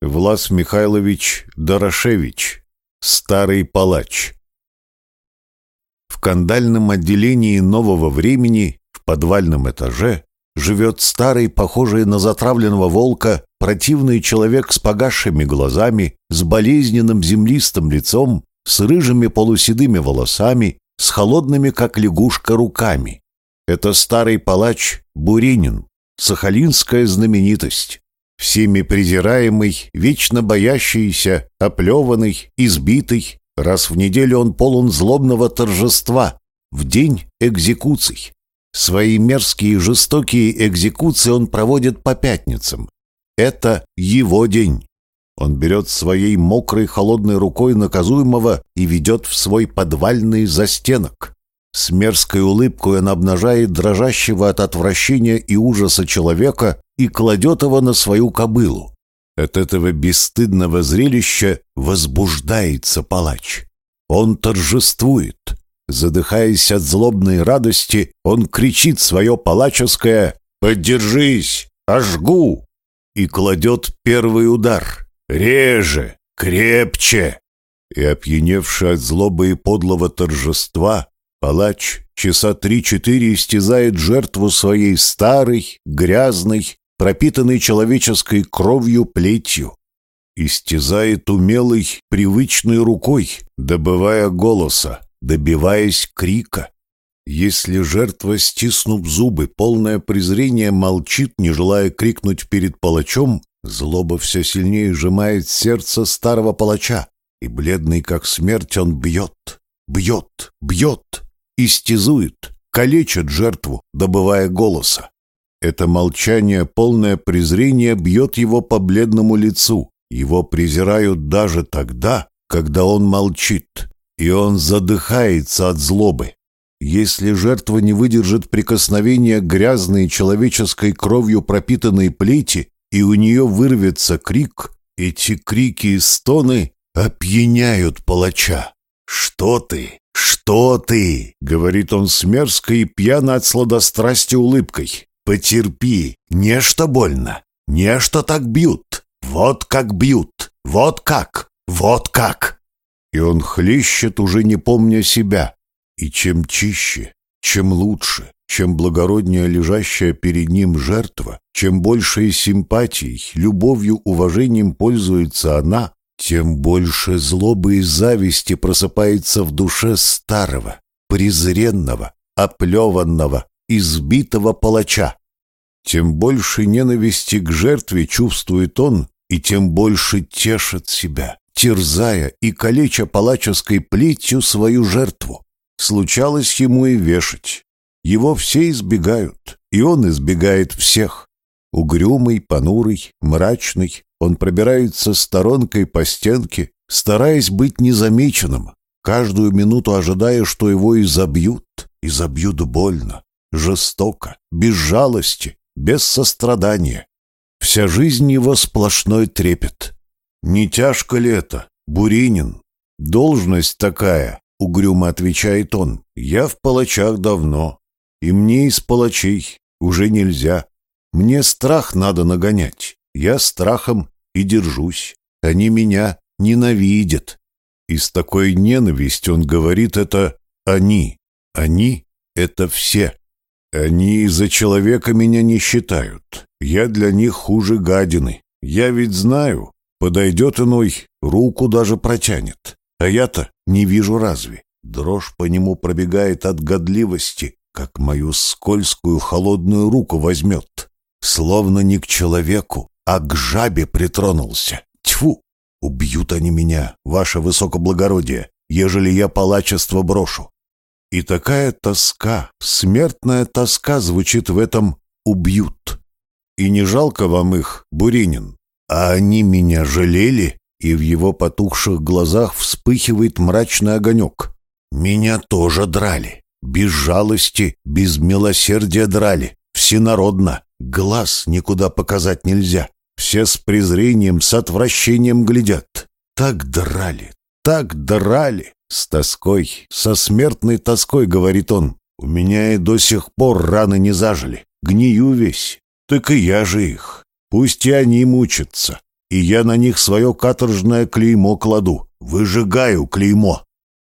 Влас Михайлович Дорошевич, старый палач. В кандальном отделении нового времени, в подвальном этаже, живет старый, похожий на затравленного волка, противный человек с погасшими глазами, с болезненным землистым лицом, с рыжими полуседыми волосами, с холодными, как лягушка, руками. Это старый палач Буринин, сахалинская знаменитость всеми презираемый, вечно боящийся, оплеванный, избитый. Раз в неделю он полон злобного торжества, в день экзекуций. Свои мерзкие жестокие экзекуции он проводит по пятницам. Это его день. Он берет своей мокрой холодной рукой наказуемого и ведет в свой подвальный застенок. С мерзкой улыбкой он обнажает дрожащего от отвращения и ужаса человека и кладет его на свою кобылу. От этого бесстыдного зрелища возбуждается палач. Он торжествует. Задыхаясь от злобной радости, он кричит свое палаческое «Поддержись! Ожгу!» и кладет первый удар. «Реже! Крепче!» И опьяневший от злобы и подлого торжества, палач часа три-четыре истязает жертву своей старой, грязной, пропитанный человеческой кровью плетью. Истязает умелой, привычной рукой, добывая голоса, добиваясь крика. Если жертва, стиснув зубы, полное презрение молчит, не желая крикнуть перед палачом, злоба все сильнее сжимает сердце старого палача, и бледный как смерть он бьет, бьет, бьет, истязует, калечит жертву, добывая голоса. Это молчание, полное презрение, бьет его по бледному лицу. Его презирают даже тогда, когда он молчит, и он задыхается от злобы. Если жертва не выдержит прикосновения грязной человеческой кровью пропитанной плети, и у нее вырвется крик, эти крики и стоны опьяняют палача. «Что ты? Что ты?» — говорит он с мерзкой и пьяно от сладострастия улыбкой. Потерпи, нечто больно, нечто так бьют, вот как бьют, вот как, вот как. И он хлещет, уже не помня себя. И чем чище, чем лучше, чем благороднее лежащая перед ним жертва, чем большей симпатией, любовью, уважением пользуется она, тем больше злобы и зависти просыпается в душе старого, презренного, оплеванного, избитого палача. Тем больше ненависти к жертве чувствует он, и тем больше тешит себя, терзая и калеча палаческой плетью свою жертву. Случалось ему и вешать. Его все избегают, и он избегает всех. Угрюмый, понурый, мрачный, он пробирается сторонкой по стенке, стараясь быть незамеченным, каждую минуту ожидая, что его изобьют, и забьют больно, жестоко, без жалости, без сострадания. Вся жизнь его сплошной трепет. Не тяжко ли это, Буринин? Должность такая, угрюмо отвечает он. Я в палачах давно, и мне из палачей уже нельзя. Мне страх надо нагонять. Я страхом и держусь. Они меня ненавидят. И с такой ненавистью он говорит это «они». Они — это все. Они за человека меня не считают. Я для них хуже гадины. Я ведь знаю, подойдет иной, руку даже протянет. А я-то не вижу разве. Дрожь по нему пробегает от годливости, как мою скользкую холодную руку возьмет. Словно не к человеку, а к жабе притронулся. Тьфу! Убьют они меня, ваше высокоблагородие, ежели я палачество брошу. И такая тоска, смертная тоска звучит в этом «убьют». И не жалко вам их, Буринин? А они меня жалели, и в его потухших глазах вспыхивает мрачный огонек. Меня тоже драли. Без жалости, без милосердия драли. Всенародно. Глаз никуда показать нельзя. Все с презрением, с отвращением глядят. Так драли, так драли. С тоской, со смертной тоской, говорит он. У меня и до сих пор раны не зажили. Гнию весь. Так и я же их. Пусть и они мучатся. и я на них свое каторжное клеймо кладу, выжигаю клеймо.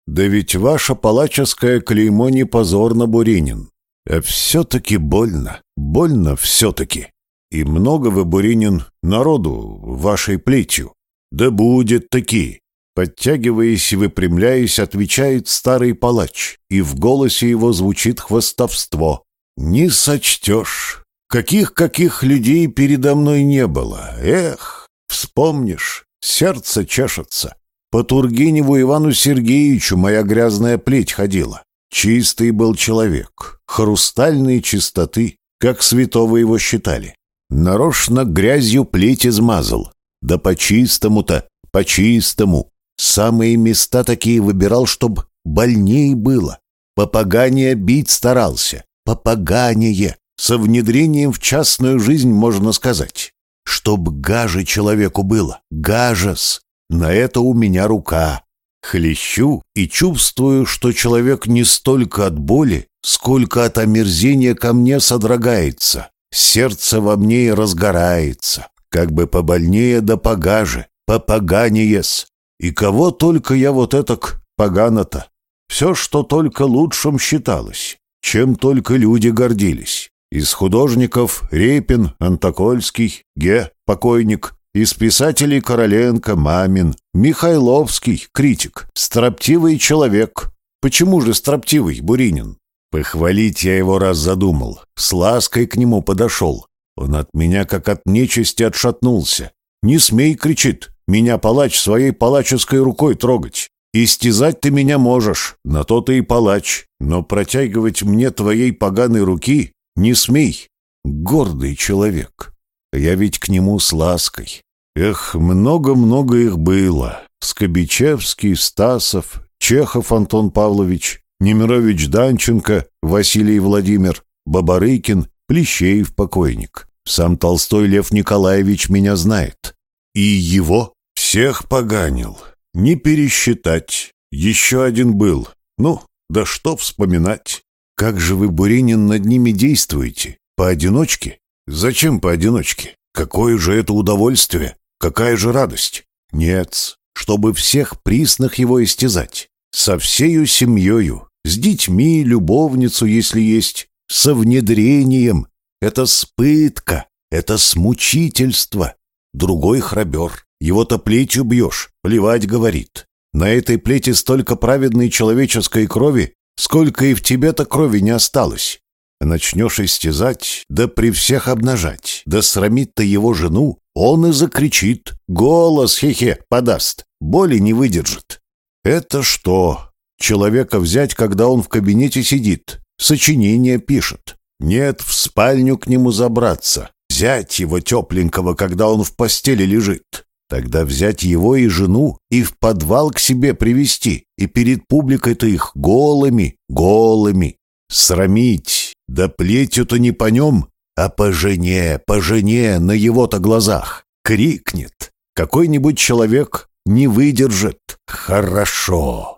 Да ведь ваше палаческое клеймо не позорно, Буринин. А все-таки больно, больно все-таки. И много вы, Буринин, народу вашей плетью. Да будет таки. Подтягиваясь и выпрямляясь, отвечает старый палач, и в голосе его звучит хвостовство. «Не сочтешь. Каких-каких людей передо мной не было. Эх, вспомнишь, сердце чешется. По Тургеневу Ивану Сергеевичу моя грязная плеть ходила. Чистый был человек, хрустальной чистоты, как святого его считали. Нарочно грязью плеть измазал. Да по-чистому-то, по-чистому. Самые места такие выбирал, чтоб больней было. Попаганее бить старался. Попаганее. Со внедрением в частную жизнь, можно сказать. Чтоб гаже человеку было. Гажес. На это у меня рука. Хлещу и чувствую, что человек не столько от боли, сколько от омерзения ко мне содрогается. Сердце во мне и разгорается. Как бы побольнее да погаже, попоганиес. И кого только я вот этак погано-то. Все, что только лучшим считалось, чем только люди гордились. Из художников Репин, Антокольский, Ге, покойник, из писателей Короленко, Мамин, Михайловский, критик, строптивый человек. Почему же строптивый, Буринин? Похвалить я его раз задумал, с лаской к нему подошел. Он от меня, как от нечисти, отшатнулся. «Не смей!» — кричит. «Меня палач своей палаческой рукой трогать. Истязать ты меня можешь, на то ты и палач, но протягивать мне твоей поганой руки не смей. Гордый человек. Я ведь к нему с лаской. Эх, много-много их было. Скобичевский, Стасов, Чехов Антон Павлович, Немирович Данченко, Василий Владимир, Бабарыкин, Плещеев покойник. Сам Толстой Лев Николаевич меня знает. И его всех поганил. Не пересчитать. Еще один был. Ну, да что вспоминать. Как же вы, Буринин, над ними действуете? Поодиночке? Зачем поодиночке? Какое же это удовольствие? Какая же радость? Нет, чтобы всех присных его истязать. Со всею семьёю, с детьми, любовницу, если есть, со внедрением. Это спытка, это смучительство. Другой храбер. Его-то плетью бьешь, плевать говорит. На этой плете столько праведной человеческой крови, сколько и в тебе-то крови не осталось. Начнешь истязать, да при всех обнажать, да срамит-то его жену, он и закричит, голос хе-хе подаст, боли не выдержит. Это что? Человека взять, когда он в кабинете сидит, сочинение пишет. Нет, в спальню к нему забраться, взять его тепленького, когда он в постели лежит. Тогда взять его и жену и в подвал к себе привести, и перед публикой-то их голыми, голыми. Срамить, да плетью-то не по нем, а по жене, по жене на его-то глазах. Крикнет. Какой-нибудь человек не выдержит. Хорошо.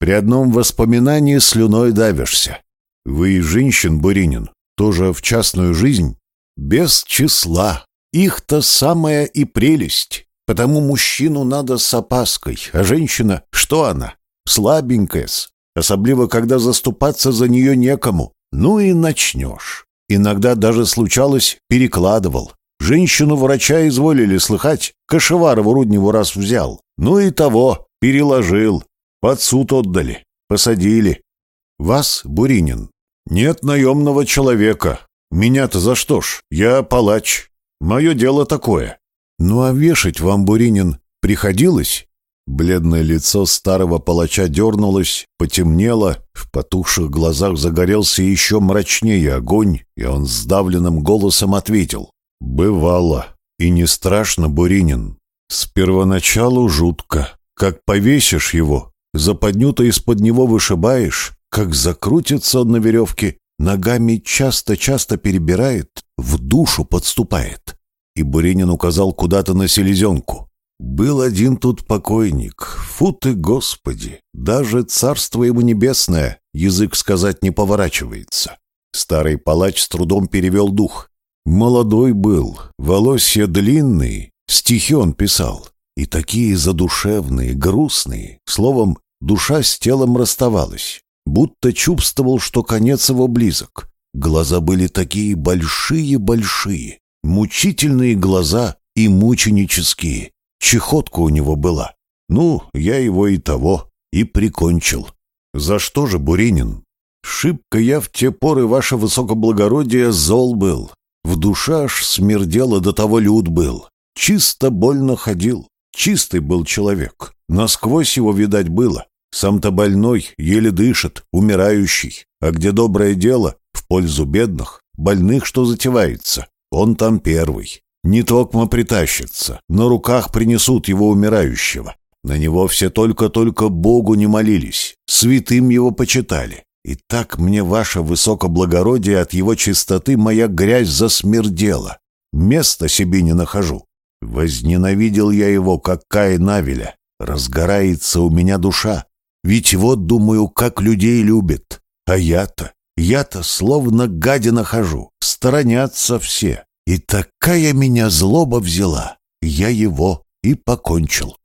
При одном воспоминании слюной давишься. Вы и женщин, Буринин, тоже в частную жизнь? Без числа. Их-то самая и прелесть. Потому мужчину надо с опаской, а женщина, что она? Слабенькая-с. Особливо, когда заступаться за нее некому. Ну и начнешь. Иногда даже случалось, перекладывал. Женщину врача изволили слыхать, Кашеварову Рудневу раз взял. Ну и того, переложил. Под суд отдали, посадили. Вас, Буринин, нет наемного человека. Меня-то за что ж? Я палач. Мое дело такое. Ну а вешать вам, Буринин, приходилось? Бледное лицо старого палача дернулось, потемнело, в потухших глазах загорелся еще мрачнее огонь, и он сдавленным голосом ответил. «Бывало. И не страшно, Буринин. С первоначалу жутко. Как повесишь его, западню-то из-под него вышибаешь, как закрутится он на веревке, ногами часто-часто перебирает, в душу подступает». И Буринин указал куда-то на селезенку. Был один тут покойник, фу ты, Господи, даже царство ему небесное, язык сказать не поворачивается. Старый палач с трудом перевел дух. Молодой был, волосья длинные, Стихи он писал, и такие задушевные, грустные. Словом, душа с телом расставалась, будто чувствовал, что конец его близок. Глаза были такие большие-большие, мучительные глаза и мученические. Чехотка у него была. Ну, я его и того, и прикончил. За что же, Буринин? Шибко я в те поры, ваше высокоблагородие, зол был. В душе аж смердело до того люд был. Чисто больно ходил. Чистый был человек. Насквозь его видать было. Сам-то больной, еле дышит, умирающий. А где доброе дело, в пользу бедных, больных, что затевается, он там первый. Не токмо притащится, на руках принесут его умирающего. На него все только-только Богу не молились, святым его почитали. И так мне ваше высокоблагородие от его чистоты моя грязь засмердела. Места себе не нахожу. Возненавидел я его, как Каин Авеля. Разгорается у меня душа. Ведь вот, думаю, как людей любят. А я-то, я-то словно гадина хожу. Сторонятся все. И такая меня злоба взяла. Я его и покончил.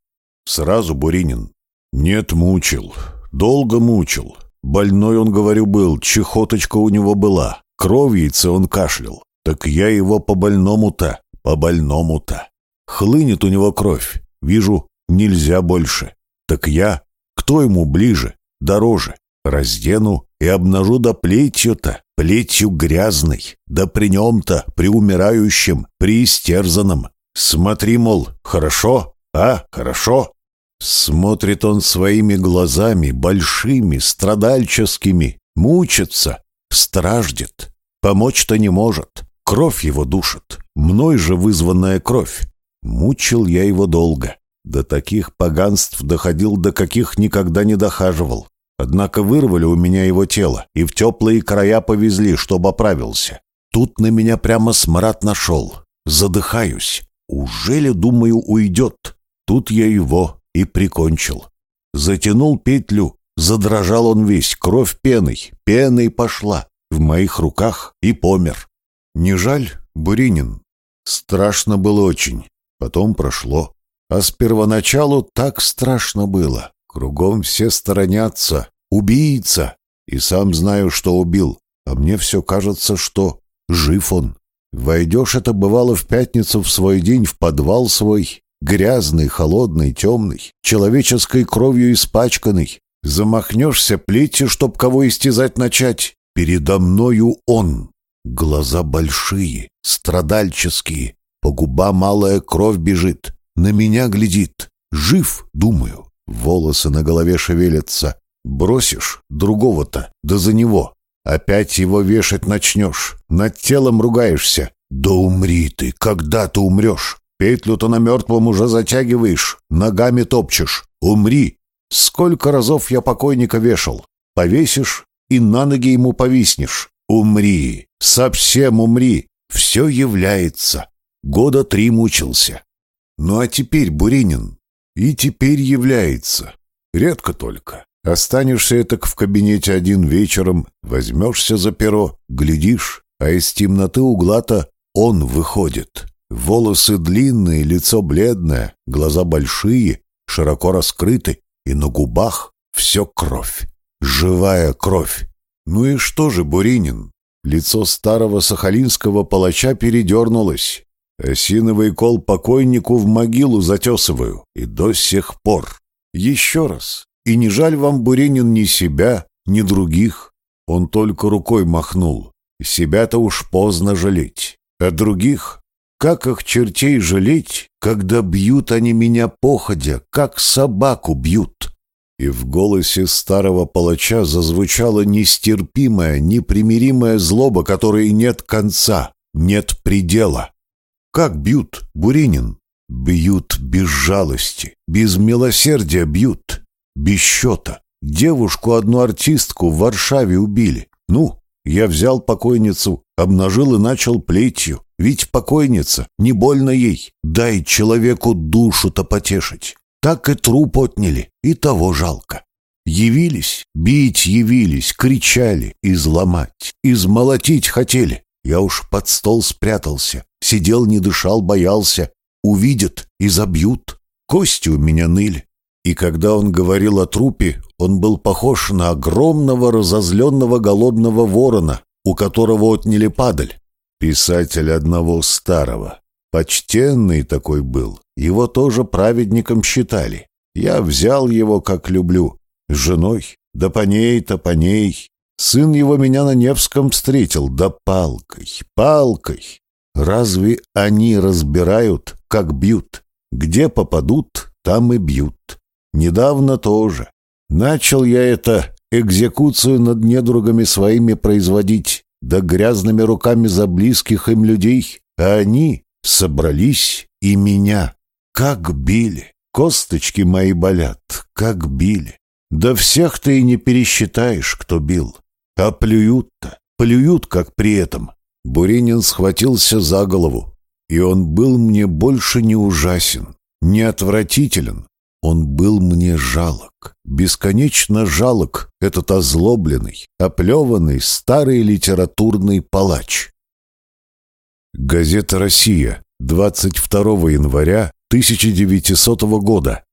Сразу Буринин. Нет, мучил. Долго мучил. Больной он, говорю, был, чехоточка у него была. Кровьице он кашлял. Так я его по больному-то, по больному-то. Хлынет у него кровь. Вижу, нельзя больше. Так я, кто ему ближе, дороже? Раздену и обнажу до плетью-то, плетью грязной, да при нем-то, при умирающем, при истерзанном. Смотри, мол, хорошо, а, хорошо. Смотрит он своими глазами, большими, страдальческими, мучится, страждет, помочь-то не может, кровь его душит, мной же вызванная кровь. Мучил я его долго. До таких поганств доходил, до каких никогда не дохаживал. Однако вырвали у меня его тело и в теплые края повезли, чтобы оправился. Тут на меня прямо смрад нашел. Задыхаюсь. Ужели, думаю, уйдет? Тут я его и прикончил. Затянул петлю, задрожал он весь, кровь пеной, пеной пошла в моих руках и помер. Не жаль, Буринин? Страшно было очень. Потом прошло. А с первоначалу так страшно было. Кругом все сторонятся. Убийца! И сам знаю, что убил. А мне все кажется, что жив он. Войдешь, это бывало в пятницу в свой день в подвал свой, грязный, холодный, темный, человеческой кровью испачканный. Замахнешься плетью, чтоб кого истязать начать. Передо мною он. Глаза большие, страдальческие, по губам малая кровь бежит. На меня глядит. Жив, думаю. Волосы на голове шевелятся. Бросишь другого-то, да за него. Опять его вешать начнешь. Над телом ругаешься. Да умри ты, когда ты умрешь? Петлю-то на мертвом уже затягиваешь, ногами топчешь. Умри. Сколько разов я покойника вешал. Повесишь и на ноги ему повиснешь. Умри, совсем умри. Все является. Года три мучился. Ну а теперь Буринин. И теперь является. Редко только. Останешься так в кабинете один вечером, возьмешься за перо, глядишь, а из темноты угла-то он выходит. Волосы длинные, лицо бледное, глаза большие, широко раскрыты, и на губах все кровь. Живая кровь. Ну и что же, Буринин? Лицо старого сахалинского палача передернулось. Осиновый кол покойнику в могилу затесываю, и до сих пор. Еще раз. И не жаль вам, Буренин, ни себя, ни других. Он только рукой махнул. Себя-то уж поздно жалеть. А других? Как их чертей жалеть, когда бьют они меня походя, как собаку бьют? И в голосе старого палача зазвучала нестерпимая, непримиримая злоба, которой нет конца, нет предела. Как бьют, Буринин? Бьют без жалости, без милосердия бьют, без счета. Девушку, одну артистку в Варшаве убили. Ну, я взял покойницу, обнажил и начал плетью. Ведь покойница, не больно ей. Дай человеку душу-то потешить. Так и труп отняли, и того жалко. Явились, бить явились, кричали, изломать, измолотить хотели. Я уж под стол спрятался, сидел, не дышал, боялся. увидят и забьют. Кости у меня ныли. И когда он говорил о трупе, он был похож на огромного разозленного голодного ворона, у которого отняли падаль. Писатель одного старого. Почтенный такой был. Его тоже праведником считали. Я взял его, как люблю. С женой. Да по ней-то, по ней. Сын его меня на Невском встретил. Да палкой, палкой. Разве они разбирают, как бьют? Где попадут, там и бьют. Недавно тоже. Начал я это экзекуцию над недругами своими производить, да грязными руками за близких им людей, а они собрались и меня. Как били! Косточки мои болят, как били. Да всех ты и не пересчитаешь, кто бил. А плюют-то, плюют, как при этом. Буренин схватился за голову, и он был мне больше не ужасен, не отвратителен, он был мне жалок, бесконечно жалок, этот озлобленный, оплеванный старый литературный палач. Газета «Россия», 22 января 1900 года.